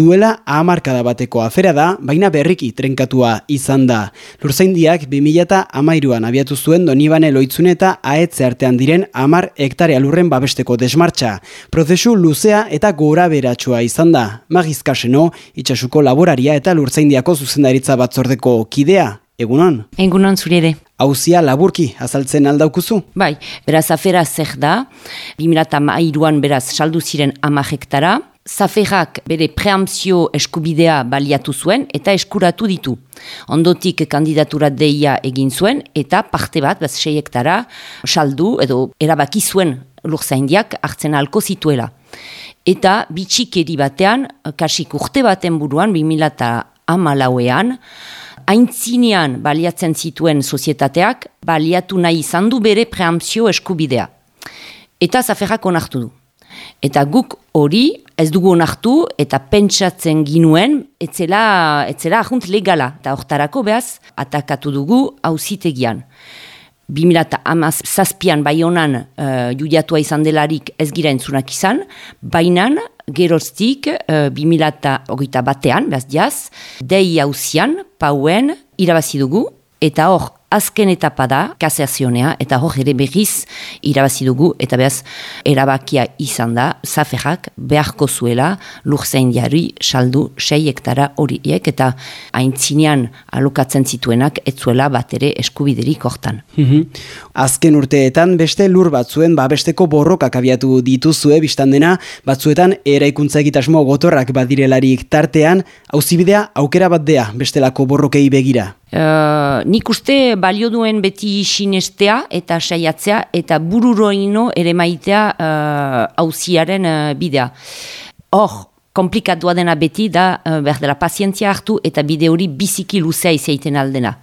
Duela amarkada bateko afera da, baina berriki trenkatua izan da. Lurzaindiak 2008an abiatu zuen Donibane loitzune eta aetze artean diren amar hektare alurren babesteko desmartxa. Prozesu luzea eta gora beratxua izan da. Magizkaseno, itxasuko laboraria eta lurzaindiako zuzendaritza batzordeko kidea. Egunon? Egunon zure ere. Hauzia laburki azaltzen aldaukuzu? Bai, beraz afera zer da, 2008an beraz saldu ziren ama hektara, Zaferrak bere preampzio eskubidea baliatu zuen eta eskuratu ditu. Ondotik kandidatura deia egin zuen eta parte bat, bat sei hektara, saldu edo erabaki zuen lurzaindiak hartzen halko zituela. Eta bitxikeri batean, kasik urte baten buruan, 2008 lauean, aintzinean baliatzen zituen sozietateak, baliatu nahi izan du bere preampzio eskubidea. Eta zaferrak onartu du. Eta guk hori ez dugu onartu eta pentsatzen ginuen etzela, etzela ahunt legala. Eta hortarako behaz, atakatu dugu hauzitegian. 2000 zazpian bai honan uh, judiatua izan delarik ez gira entzunak izan, baina geroztik uh, 2000 batean, behaz diaz, dei hauzian, pauen, irabazi dugu, eta hor azken etapa da, kaseazionea, eta hor ere berriz irabazi dugu, eta behaz, erabakia izan da, zaferrak beharko zuela lurzein jari saldu sei hektara horiek, eta haintzinean alokatzen zituenak, etzuela bat ere eskubiderik hortan. Mhm. Azken urteetan beste lur batzuen babesteko borrokak abiatu dituzue biztan dena, batzuetan eraikuntza egitasmo gotorrak badirelarik tartean, hauzibidea aukera bat dea bestelako borrokei begira. Uh, nik uste balio duen beti sinestea eta saiatzea eta bururoino ere maitea hauziaren uh, uh, bidea. Hor, komplikatua dena beti da uh, behar dela pazientzia hartu eta bide hori biziki luzea izaiten aldena.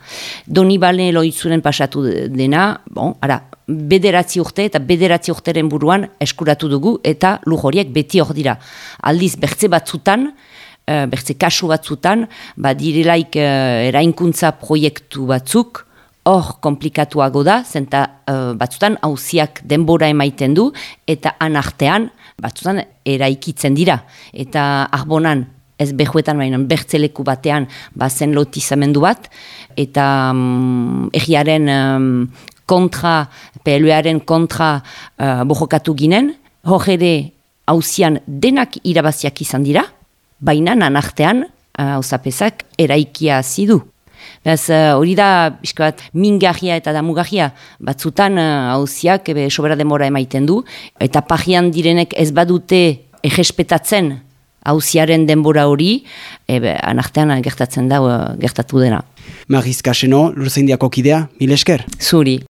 Doni bale loitzuren pasatu dena, bon, ara, bederatzi urte eta bederatzi urteren buruan eskuratu dugu eta lujoriek beti hor dira. Aldiz, bertze batzutan, uh, bertze kasu batzutan, ba direlaik uh, erainkuntza proiektu batzuk, hor komplikatuago da, zenta uh, batzutan hauziak denbora emaiten du, eta anartean batzutan eraikitzen dira. Eta arbonan, ez behuetan baina bertzeleku batean bazen lotizamendu bat, eta um, egiaren um, kontra, PLUaren kontra uh, bojokatu ginen, hor ere hauzian denak irabaziak izan dira, baina nanartean hauzapezak uh, eraikia zidu. Beraz, uh, hori da, bat, mingarria eta damugarria, batzutan hauziak uh, sobera demora emaiten du, eta pagian direnek ez badute egespetatzen hauziaren denbora hori, ebe, anartean gertatzen da, gertatu dena. Mariz Kaseno, Lurzeindiako kidea, mil esker? Zuri.